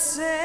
say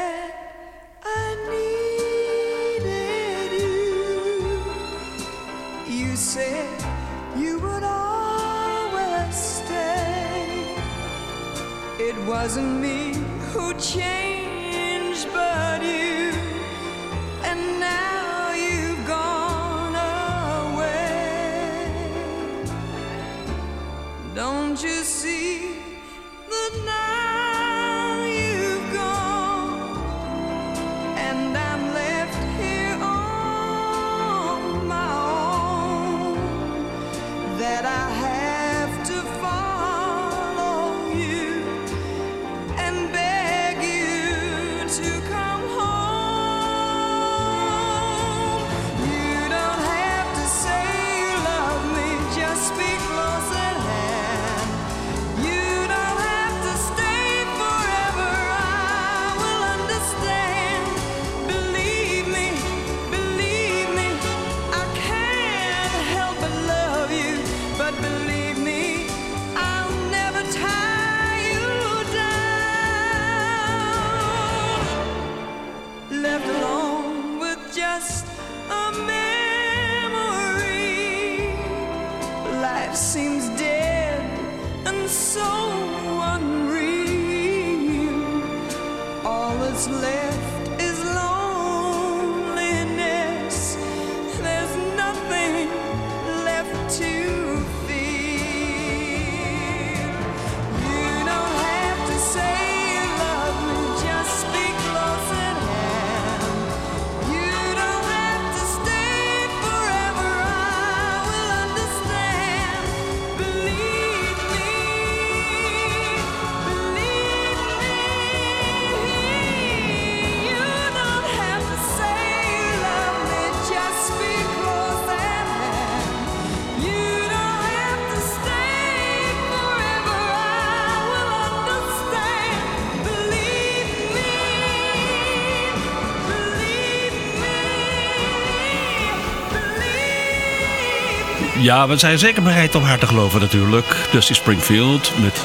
Ja, we zijn zeker bereid om haar te geloven natuurlijk. Dusty Springfield met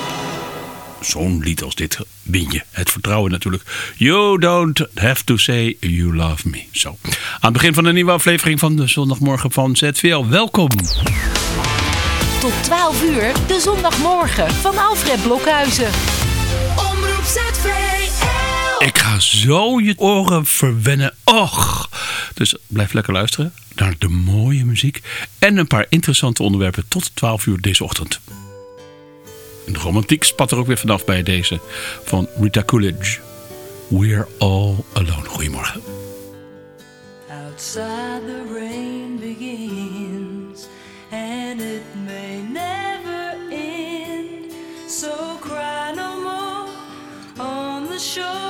zo'n lied als dit win je. Het vertrouwen natuurlijk. You don't have to say you love me. Zo. Aan het begin van de nieuwe aflevering van de zondagmorgen van ZVL. Welkom. Tot 12 uur, de zondagmorgen van Alfred Blokhuizen. Omroep ZVL. Ik ga zo je oren verwennen. Och. Dus blijf lekker luisteren naar de mooie muziek. En een paar interessante onderwerpen tot 12 uur deze ochtend. En de romantiek spat er ook weer vanaf bij deze van Rita Coolidge. We're all alone. Goedemorgen. Outside the rain begins and it may never end. So cry no more on the shore.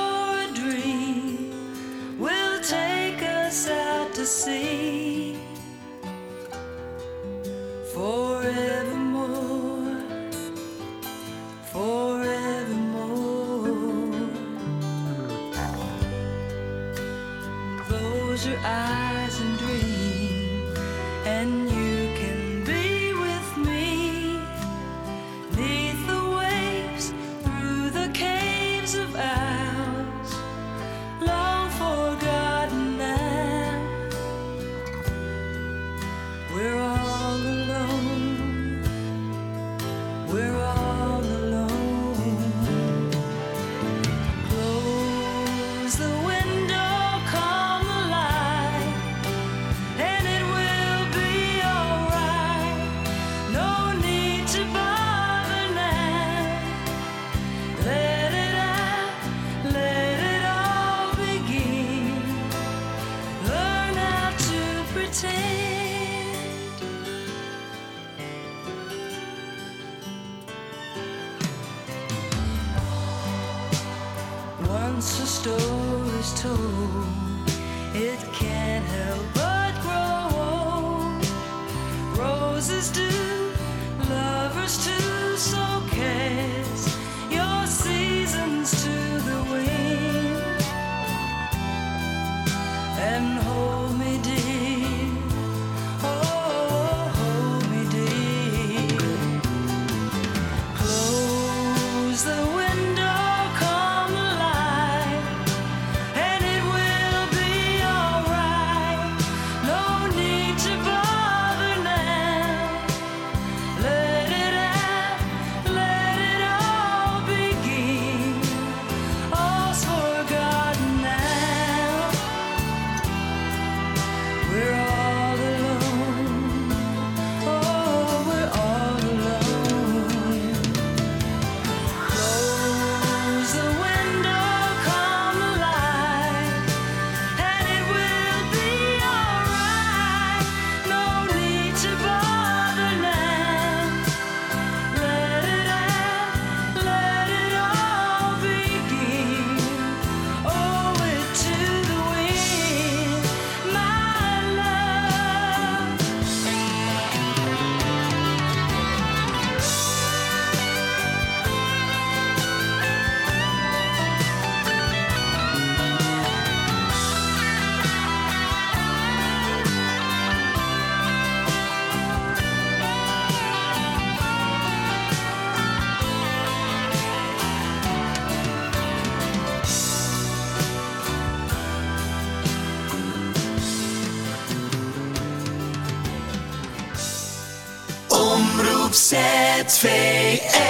2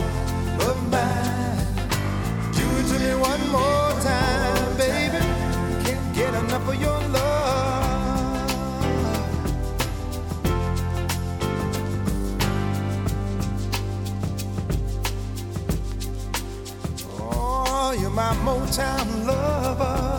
Motown lover.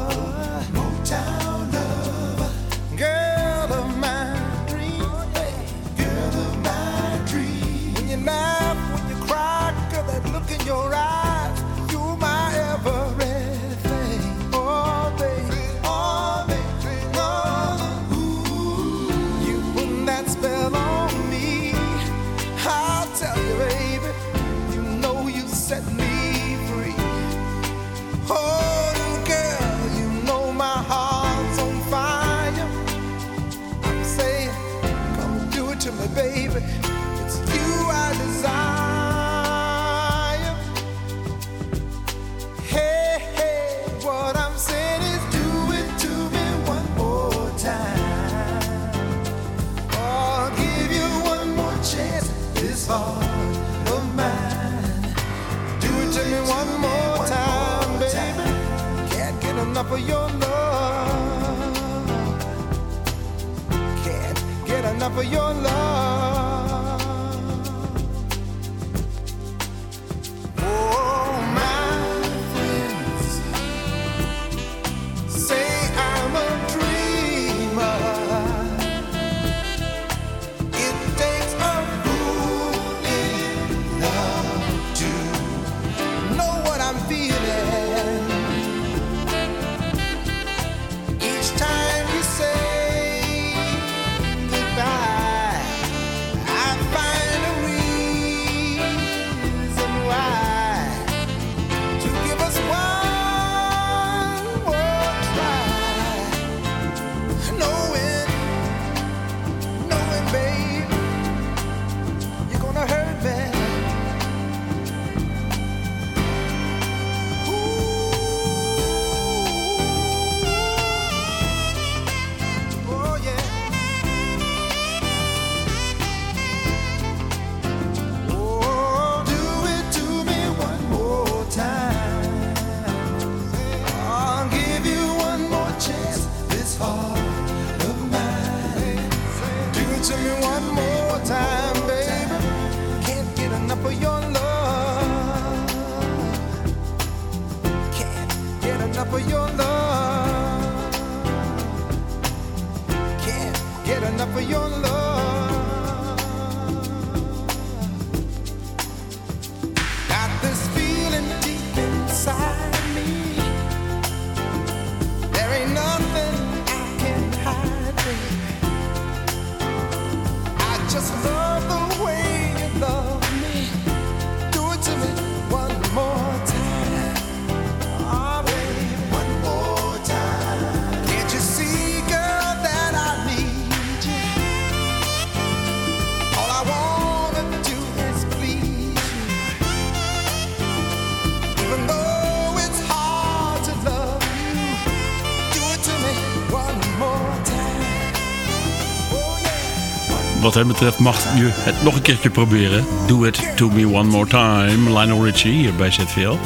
Wat hem betreft mag je het nog een keertje proberen. Do it to me one more time. Lionel Richie hier bij ZVL.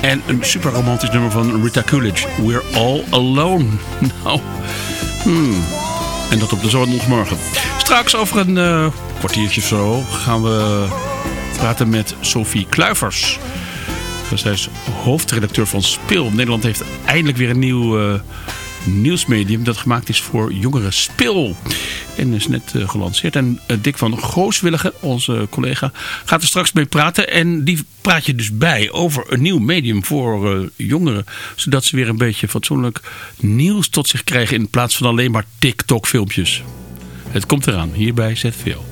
En een super romantisch nummer van Rita Coolidge. We're all alone. Nou, hmm. En dat op de zondagmorgen. Straks over een eh, kwartiertje of zo gaan we praten met Sophie Kluivers. Zij is hoofdredacteur van Spil. Nederland heeft eindelijk weer een nieuw eh, nieuwsmedium dat gemaakt is voor jongeren. Spil. En is net eh, gelanceerd. En eh, Dick van Gooswillige, onze collega, gaat er straks mee praten. En die praat je dus bij over een nieuw medium voor eh, jongeren. Zodat ze weer een beetje fatsoenlijk nieuws tot zich krijgen in plaats van alleen maar TikTok filmpjes. Het komt eraan, hier bij ZVL.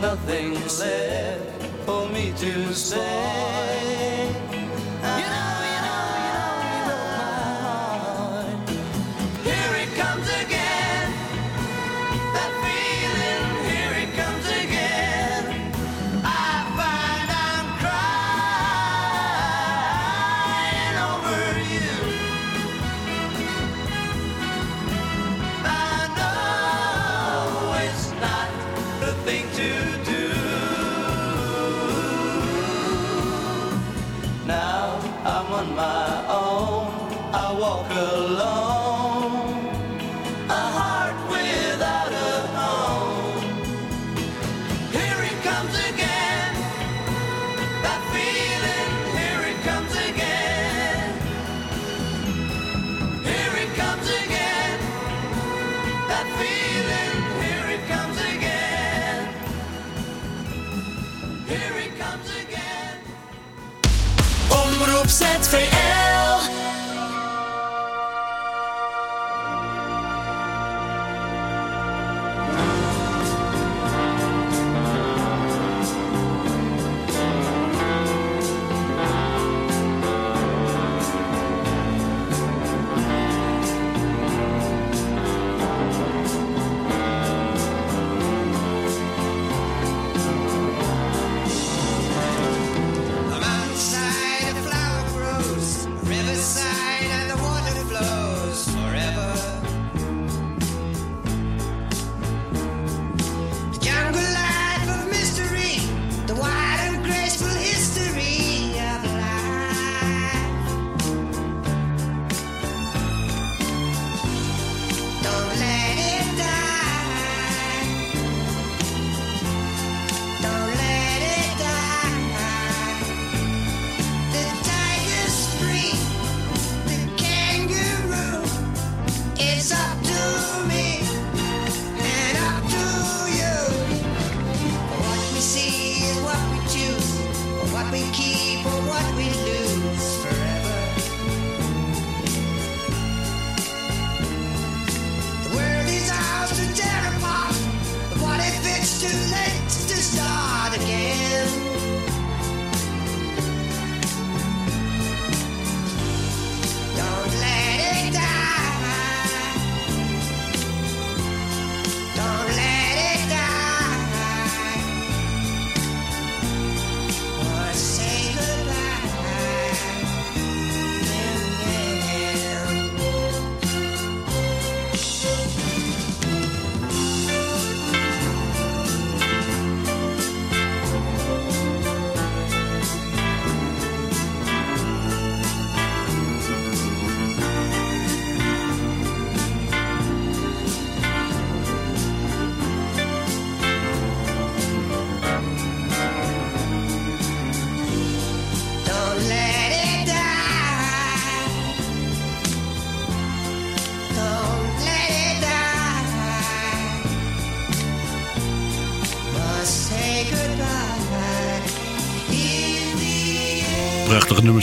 nothing left for me to say.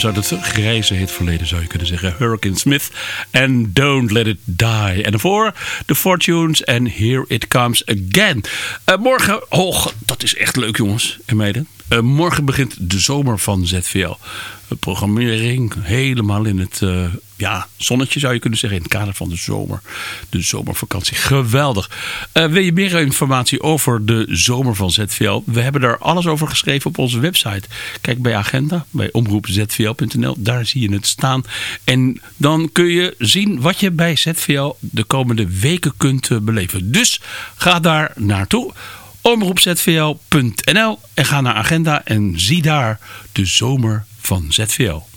Nummers uit het grijze hitverleden zou je kunnen zeggen. Hurricane Smith en Don't Let It Die. En daarvoor The Fortunes en Here It Comes Again. Eh, morgen, oh, dat is echt leuk jongens en meiden. Eh, morgen begint de zomer van ZVL. De programmering helemaal in het eh, ja, zonnetje zou je kunnen zeggen. In het kader van de zomer. De zomervakantie. Geweldig. Eh, wil je meer informatie over de zomer van ZVL? We hebben daar alles over geschreven op onze website. Kijk bij agenda, bij omroepzvl.nl. Daar zie je het staan. En dan kun je zien wat je bij ZVL de komende weken kunt eh, beleven. Dus ga daar naartoe omroepzvl.nl en ga naar agenda en zie daar de zomer van ZVL.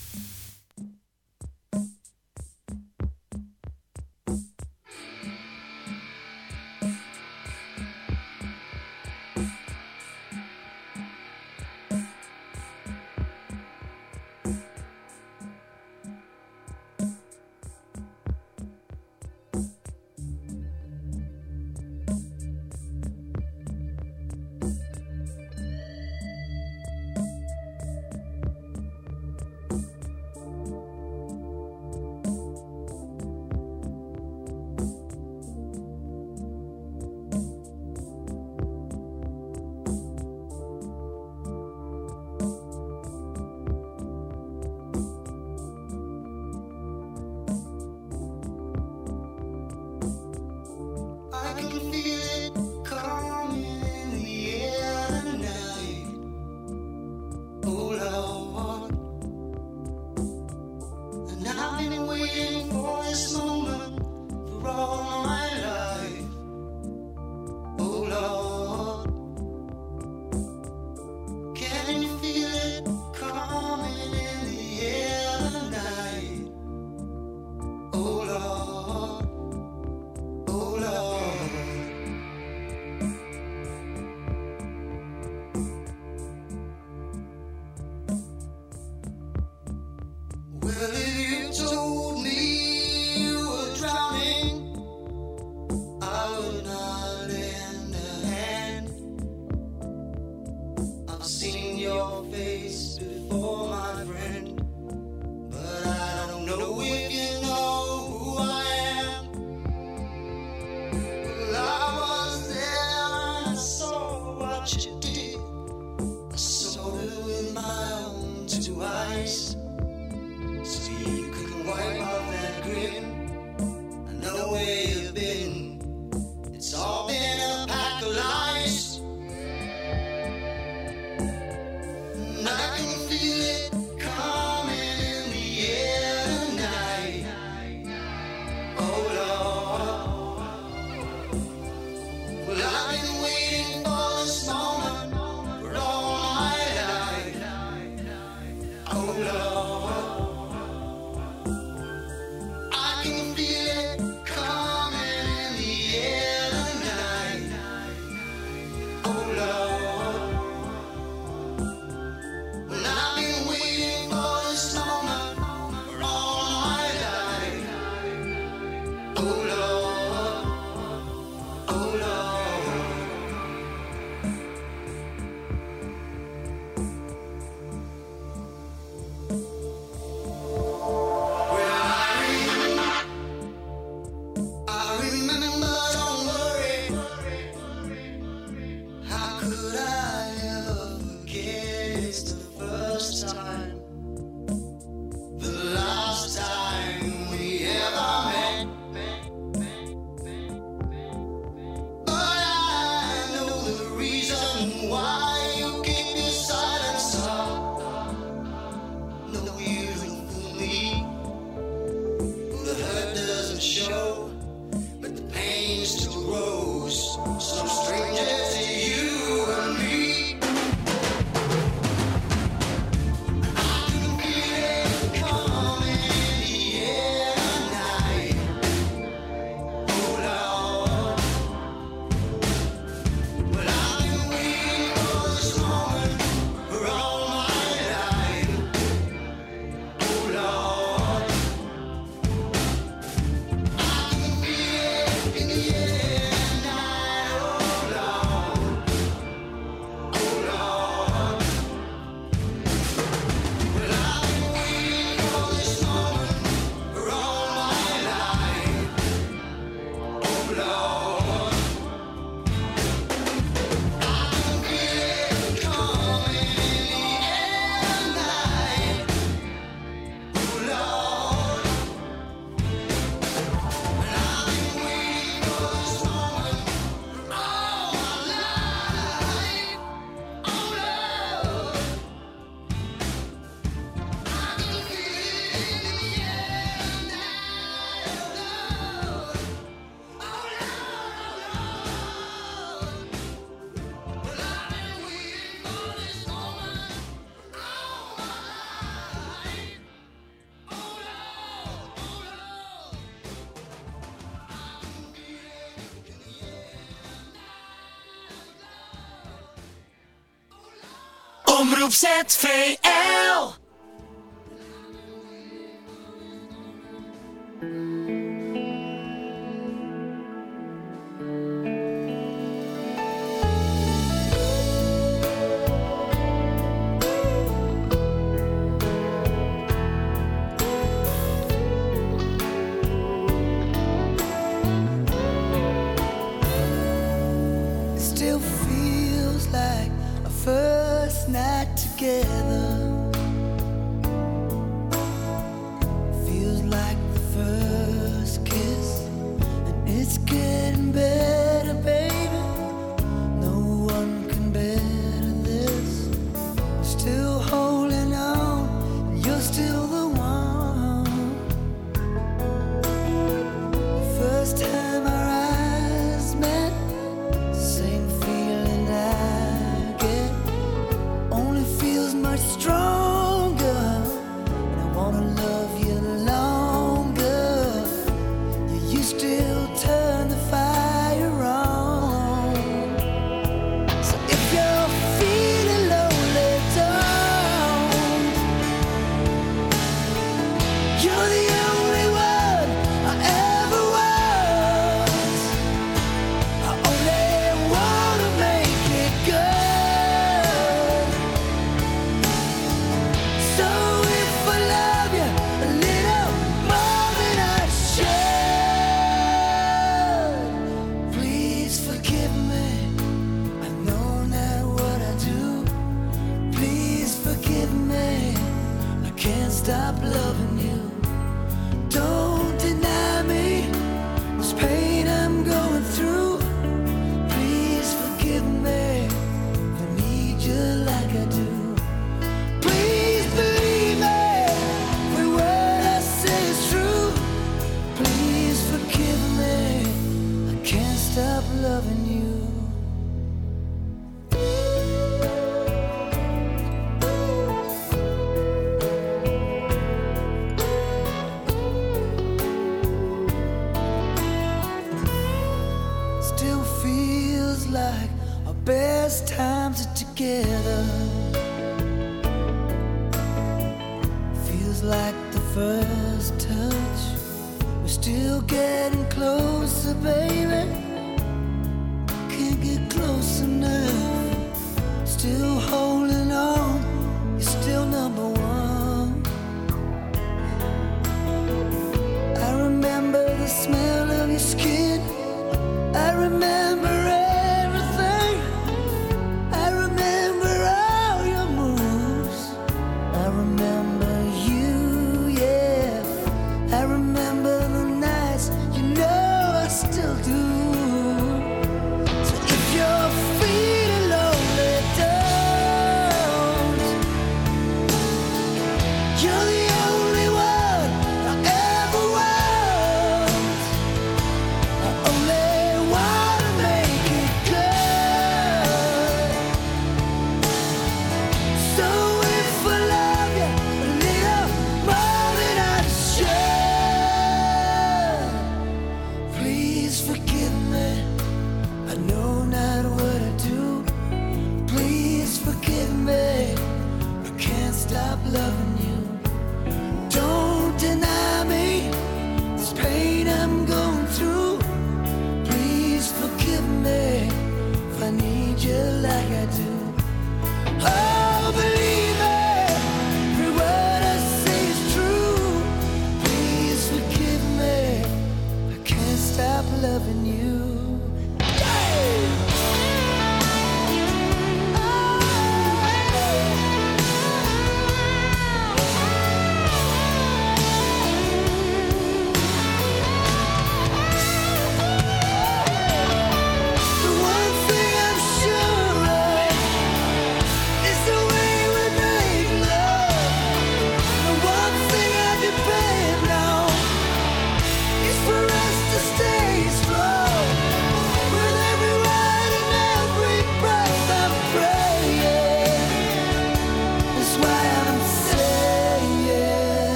Omroep ZVL.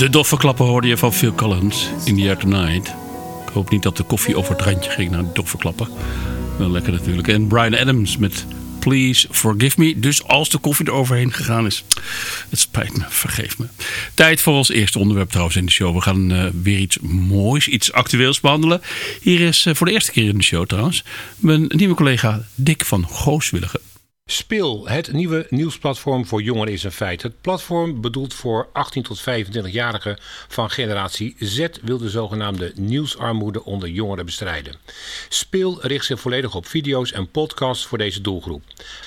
De doffe klappen hoorde je van Phil Collins in the Air Tonight. Ik hoop niet dat de koffie over het randje ging naar de doffe klappen. Wel lekker natuurlijk. En Brian Adams met Please Forgive Me. Dus als de koffie er overheen gegaan is, het spijt me, vergeef me. Tijd voor ons eerste onderwerp trouwens in de show. We gaan eh, weer iets moois, iets actueels behandelen. Hier is eh, voor de eerste keer in de show trouwens mijn nieuwe collega Dick van Gooswilligen. Spil, het nieuwe nieuwsplatform voor jongeren is een feit. Het platform, bedoeld voor 18 tot 25-jarigen van generatie Z, wil de zogenaamde nieuwsarmoede onder jongeren bestrijden. Spil richt zich volledig op video's en podcasts voor deze doelgroep.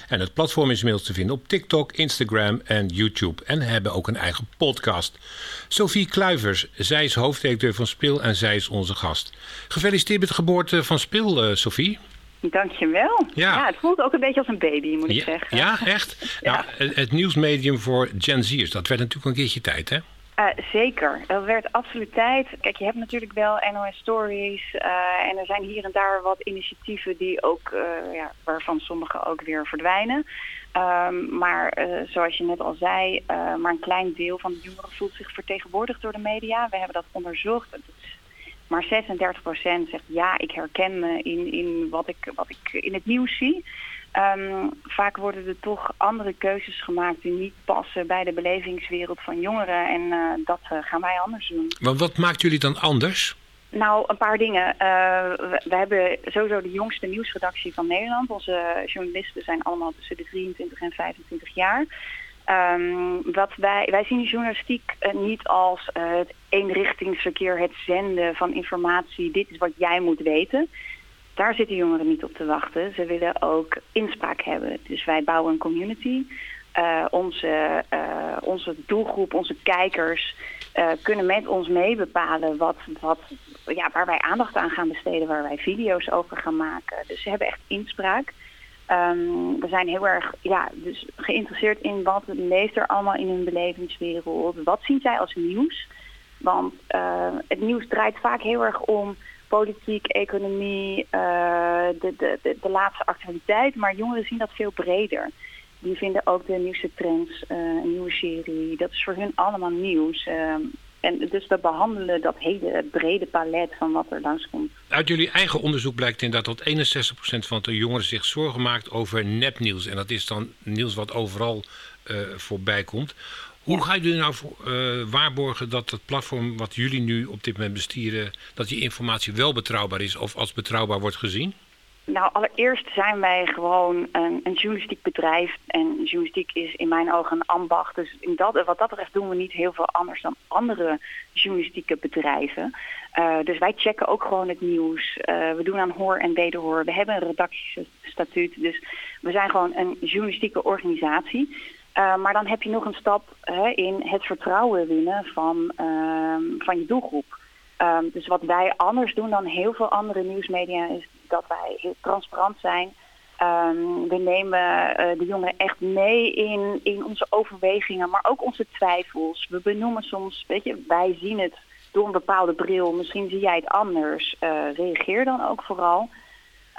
En het platform is inmiddels te vinden op TikTok, Instagram en YouTube. En hebben ook een eigen podcast. Sophie Kluivers, zij is hoofdredacteur van Spil en zij is onze gast. Gefeliciteerd met de geboorte van Spil, eh, Sophie. Dankjewel. Ja. Ja. het voelt ook een beetje als een baby, moet ik Ja, zeggen. ja echt? Ja. Nou, het, het nieuwsmedium voor Gen Z'ers, dat werd natuurlijk een keertje tijd, hè? Eh, zeker. Dat werd absoluut tijd. Kijk, je hebt natuurlijk wel NOS Stories. eh, en er zijn hier en daar wat initiatieven die ook, eh, ja, waarvan sommige ook weer verdwijnen. Ehm, maar zoals je net al zei, maar een klein deel van de jongeren voelt zich vertegenwoordigd door de media. We hebben dat onderzocht. Het maar 36% zegt ja, ik herken me in, in wat, ik, wat ik in het nieuws zie. Ehm, vaak worden er toch andere keuzes gemaakt die niet passen bij de belevingswereld van jongeren. En eh, dat eh, gaan wij anders doen. Want wat maakt jullie dan anders? Nou, een paar dingen. Eh, we, we hebben sowieso de jongste nieuwsredactie van Nederland. Onze journalisten zijn allemaal tussen de 23 en 25 jaar. Ehm, wat wij, wij zien journalistiek eh, niet als eh, het eenrichtingsverkeer, het zenden van informatie. Dit is wat jij moet weten. Daar zitten jongeren niet op te wachten. Ze willen ook inspraak hebben. Dus wij bouwen een community. Eh, onze, onze doelgroep, onze kijkers kunnen met ons mee bepalen wat, wat, ja, waar wij aandacht aan gaan besteden, waar wij video's over gaan maken. Dus ze hebben echt inspraak. Ehm, we zijn heel erg ja, dus geïnteresseerd in wat leeft er allemaal in hun belevingswereld. Wat zien zij als nieuws? Want eh, het nieuws draait vaak heel erg om politiek, economie, eh, de, de, de, laatste actualiteit. Maar jongeren zien dat veel breder. Die vinden ook de nieuwste trends, eh, een nieuwe serie. Dat is voor hun allemaal nieuws. En dus we behandelen dat hele brede palet van wat er langskomt. Uit jullie eigen onderzoek blijkt inderdaad dat 61% van de jongeren zich zorgen maakt over nepnieuws. En dat is dan nieuws wat overal eh, voorbij komt. Hoe gaan jullie nou eh, waarborgen dat het platform wat jullie nu op dit moment bestieren, dat die informatie wel betrouwbaar is of als betrouwbaar wordt gezien? Nou, allereerst zijn wij gewoon een, een journalistiek bedrijf. En journalistiek is in mijn ogen een ambacht. Dus in dat, wat dat betreft doen we niet heel veel anders dan andere journalistieke bedrijven. Eh, dus wij checken ook gewoon het nieuws. Eh, we doen aan hoor en wederhoor. We hebben een redactiestatuut. Dus we zijn gewoon een journalistieke organisatie. Uh, maar dan heb je nog een stap hè, in het vertrouwen winnen van, uh, van je doelgroep. Um, dus wat wij anders doen dan heel veel andere nieuwsmedia is dat wij heel transparant zijn. Um, we nemen uh, de jongeren echt mee in, in onze overwegingen, maar ook onze twijfels. We benoemen soms, weet je, wij zien het door een bepaalde bril. Misschien zie jij het anders. Uh, reageer dan ook vooral.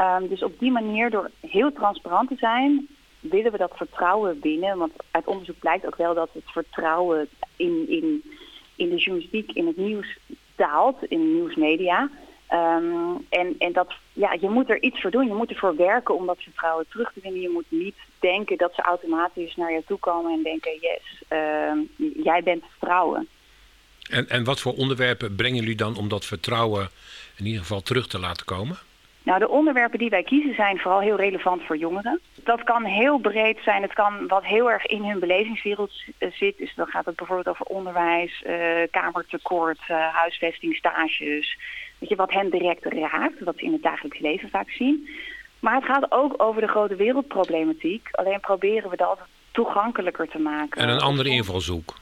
Um, dus op die manier, door heel transparant te zijn, willen we dat vertrouwen winnen. Want uit onderzoek blijkt ook wel dat het vertrouwen in, in, in de journalistiek, in het nieuws daalt, in de nieuwsmedia. Um, en en dat, ja, je moet er iets voor doen. Je moet ervoor werken om dat vertrouwen terug te winnen. Je moet niet denken dat ze automatisch naar je toe komen en denken, yes, uh, jij bent te vertrouwen. En, en wat voor onderwerpen brengen jullie dan om dat vertrouwen in ieder geval terug te laten komen? Nou, de onderwerpen die wij kiezen zijn vooral heel relevant voor jongeren. Dat kan heel breed zijn. Het kan wat heel erg in hun belevingswereld zit. Dus dan gaat het bijvoorbeeld over onderwijs, uh, kamertekort, uh, huisvesting, stages. Weet je, wat hen direct raakt, wat ze in het dagelijks leven vaak zien. Maar het gaat ook over de grote wereldproblematiek. Alleen proberen we dat toegankelijker te maken. En een andere invalshoek.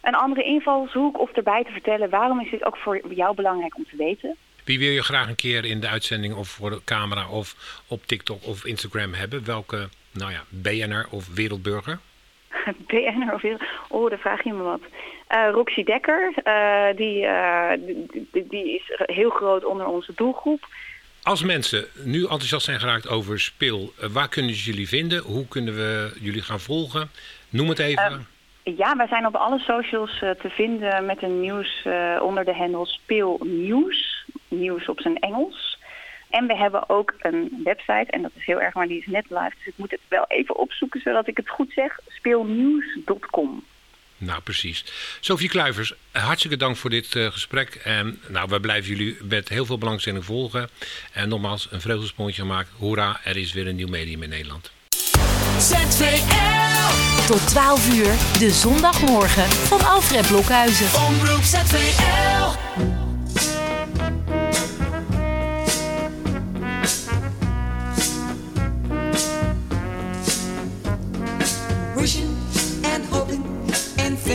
Een andere invalshoek of erbij te vertellen waarom is dit ook voor jou belangrijk om te weten. Wie wil je graag een keer in de uitzending of voor de camera of op TikTok of Instagram hebben? Welke, nou ja, BNR of wereldburger? BNR of. Oh, daar vraag je me wat. Uh, Roxy Dekker, uh, die, uh, die, die, is heel groot onder onze doelgroep. Als mensen nu enthousiast zijn geraakt over Spil, waar kunnen ze jullie vinden? Hoe kunnen we jullie gaan volgen? Noem het even. Ja, wij zijn op alle socials eh, te vinden met een nieuws eh, onder de handle Speel Nieuws. Nieuws op zijn Engels. En we hebben ook een website en dat is heel erg, maar die is net live. Dus ik moet het wel even opzoeken zodat ik het goed zeg. Speelnieuws.com. Nou, precies. Sophie Kluivers, hartstikke dank voor dit eh, gesprek. En nou, we blijven jullie met heel veel belangstelling volgen. En nogmaals, een vreugdesprongetje gemaakt. Hoera, er is weer een nieuw medium in Nederland. ZVL. Tot 12 uur, de zondagmorgen van Alfred Blokhuizen. Omroep ZVL.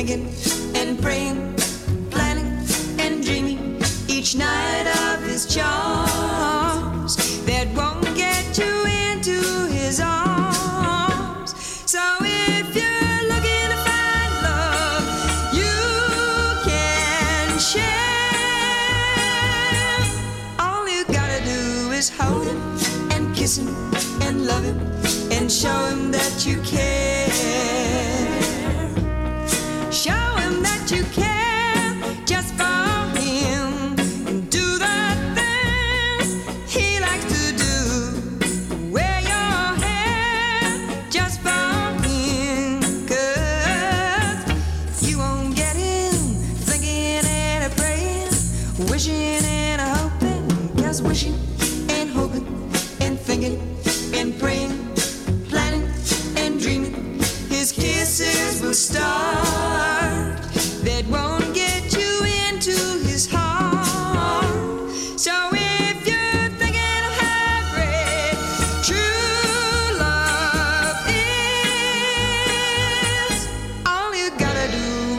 Thinking and praying, planning and dreaming each night of his charms that won't get you into his arms. So if you're looking to find love, you can share. All you gotta do is hold him and kiss him and love him and show him that you care.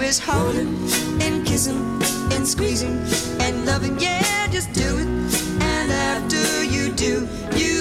Is holding and kissing and squeezing and loving. Yeah, just do it. And after you do, you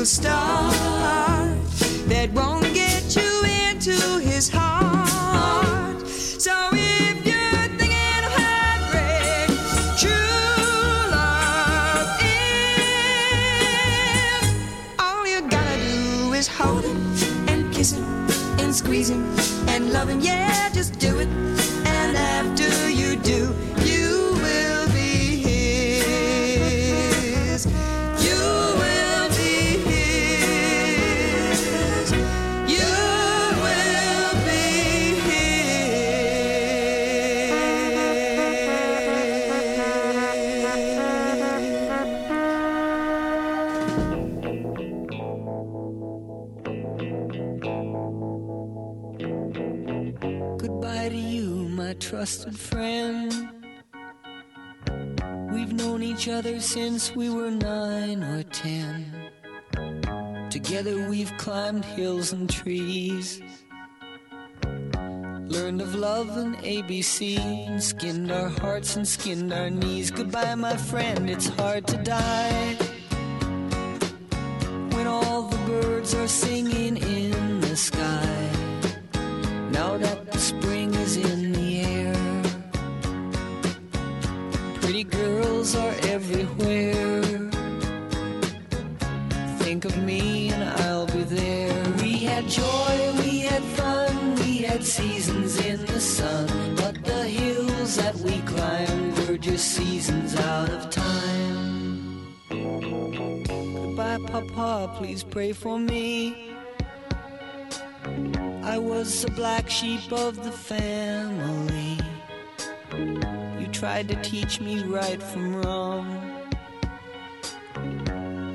will start that won't get you into his heart. So if you're thinking of great true love is, all you gotta do is hold him and kiss him and squeeze him and love him. Yeah, since we were nine or ten. Together we've climbed hills and trees. Learned of love and ABC, and skinned our hearts and skinned our knees. Goodbye, my friend, it's hard to die. When all the birds are singing in the sky. Are everywhere. Think of me and I'll be there. We had joy, we had fun, we had seasons in the sun. But the hills that we climbed were just seasons out of time. Goodbye, Papa, please pray for me. I was the black sheep of the family. Tried to teach me right from wrong.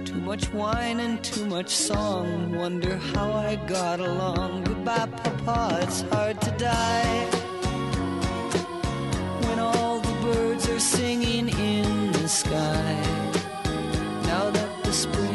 Too much wine and too much song. Wonder how I got along. Goodbye, Papa, it's hard to die. When all the birds are singing in the sky. Now that the spring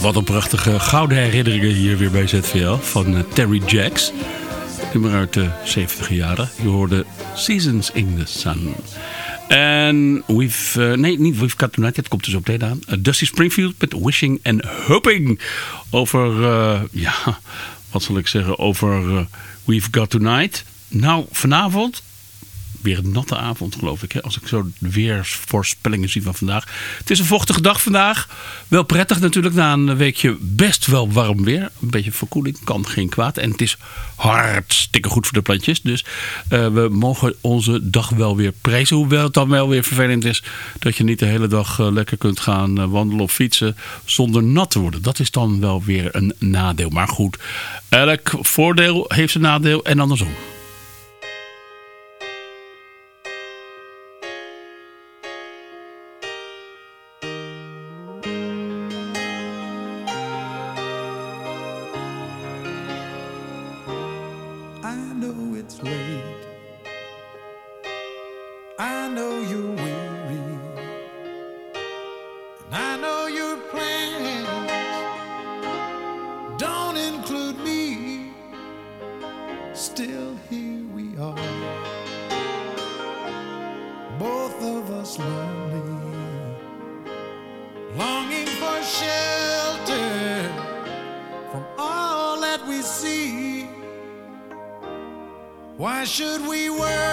Wat een prachtige gouden herinneringen hier weer bij ZVL van eh, Terry Jacks. Nummer uit de 70 jaren. Je hoorde Seasons in the Sun. En we've, eh, nee, niet We've Got Tonight, het komt dus op deze aan. Eh, Dusty Springfield met Wishing and Hoping. Over, ja, wat zal ik zeggen, over We've Got Tonight. Nou, vanavond weer een natte avond, geloof ik. Hè? Als ik zo de weersvoorspellingen zie van vandaag. Het is een vochtige dag vandaag. Wel prettig natuurlijk na een weekje best wel warm weer. Een beetje verkoeling kan geen kwaad. En het is hartstikke goed voor de plantjes. Dus eh, we mogen onze dag wel weer prijzen. Hoewel het dan wel weer vervelend is dat je niet de hele dag eh, lekker kunt gaan eh, wandelen of fietsen zonder nat te worden. Dat is dan wel weer een nadeel. Maar goed, elk voordeel heeft een nadeel en andersom. Should we worry?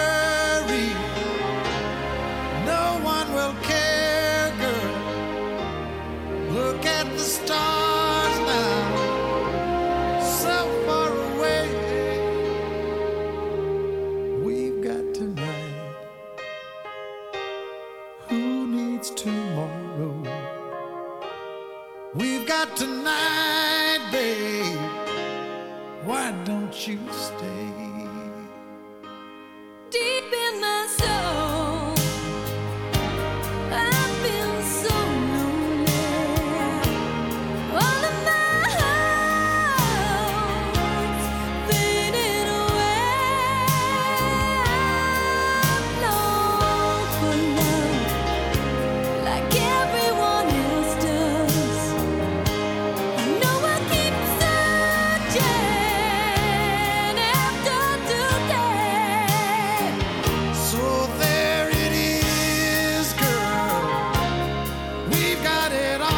Got it all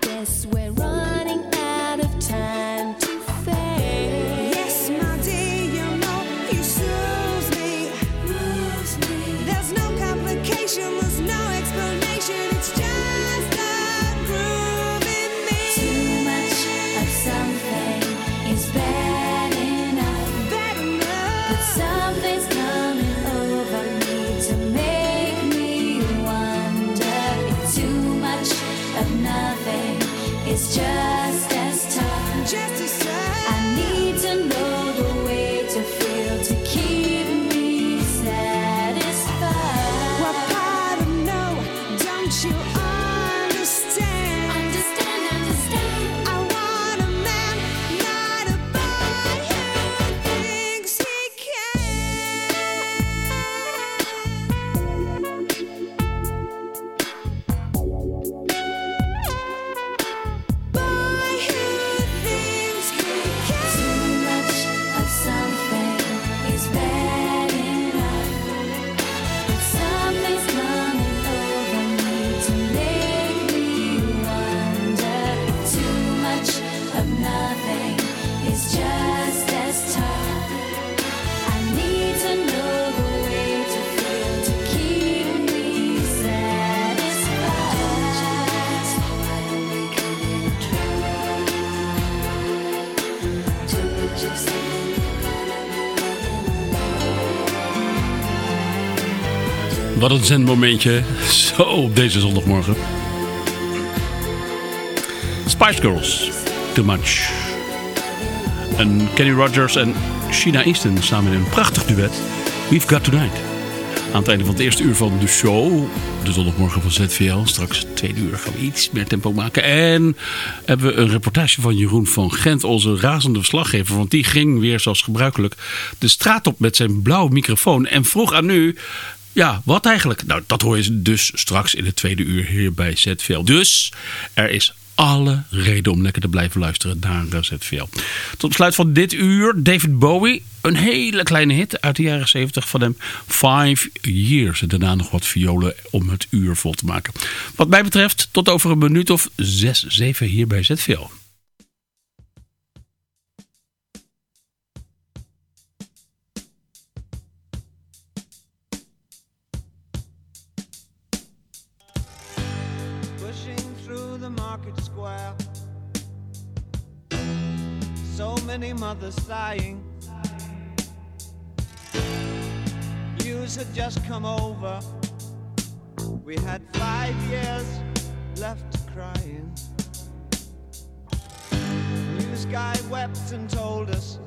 guess we're running een zendmomentje. Zo op deze zondagmorgen. Spice Girls. Too much. En Kenny Rogers en Sheena Easton samen in een prachtig duet. We've Got Tonight. Aan het einde van het eerste uur van de show. De zondagmorgen van ZVL. Straks tweede uur gaan we iets meer tempo maken. En hebben we een reportage van Jeroen van Gent. Onze razende verslaggever. Want die ging weer zoals gebruikelijk de straat op met zijn blauwe microfoon. En vroeg aan u... Ja, wat eigenlijk? Nou, dat hoor je dus straks in het tweede uur hier bij ZVL. Dus er is alle reden om lekker te blijven luisteren naar ZVL. Tot besluit van dit uur David Bowie. Een hele kleine hit uit de jaren 70 van hem. Five Years. En daarna nog wat violen om het uur vol te maken. Wat mij betreft tot over een minuut of zes, zeven hier bij ZVL. Many mothers sighing. News had just come over. We had five years left crying. News guy wept and told us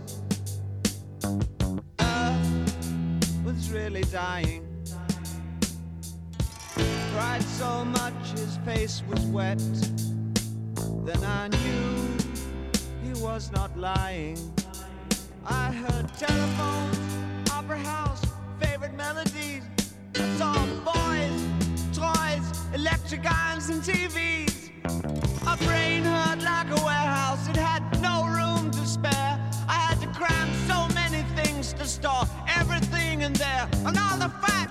Earth was really dying. Cried so much his face was wet. Then I knew was not lying. I heard telephones, opera house, favorite melodies. I saw boys, toys, electric irons, and TVs. My brain hurt like a warehouse, it had no room to spare. I had to cram so many things to store everything in there. And all the fat,